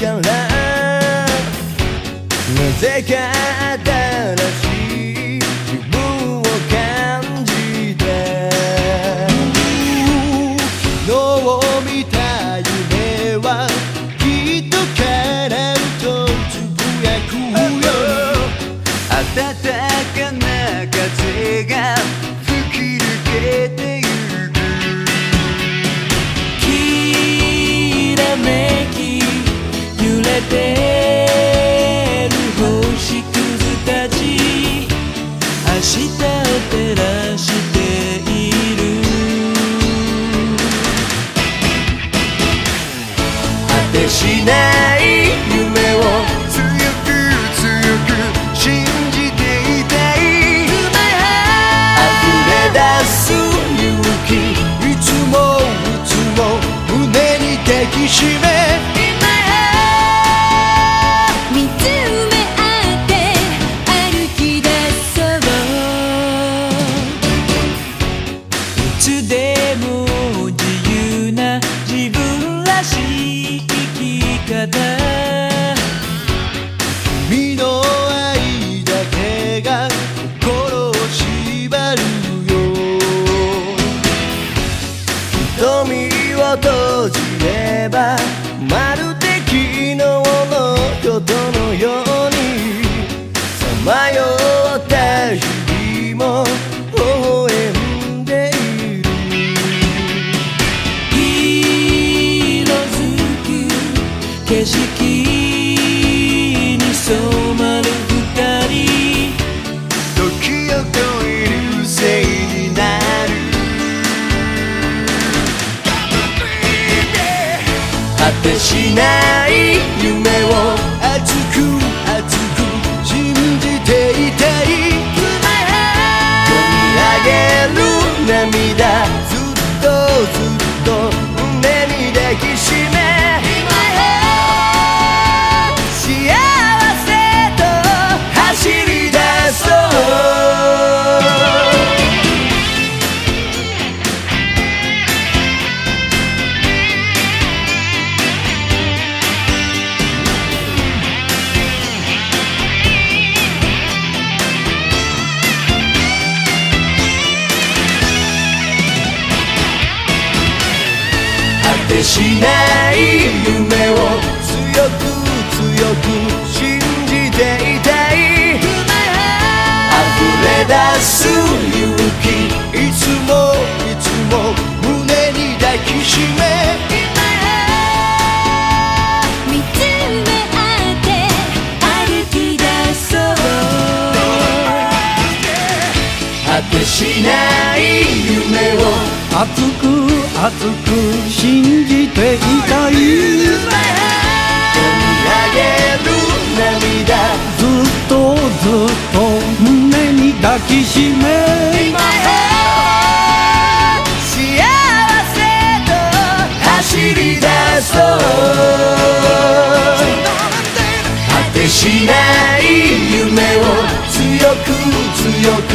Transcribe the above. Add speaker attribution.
Speaker 1: か
Speaker 2: ら。なぜか新しい照らしている。
Speaker 1: 果てしない夢を強く強く信じていたい。溢れ出す勇気。いつもいつも胸に抱きしめ
Speaker 2: しい生き方
Speaker 1: てしない夢を熱く熱く信じていたい。込み上げる涙ずっとずっとしない夢を強く強く信じていたい。溢れ出す勇気。いつもいつも胸に抱きしめ。
Speaker 3: 見つめ合って歩き出そう。
Speaker 1: 果てしない夢を
Speaker 4: 熱く熱く信じていたい。
Speaker 1: 込み上げる涙。
Speaker 4: ずっとずっと胸に抱きしめ。
Speaker 1: 幸せと走り出そう。果てしない夢を強く強く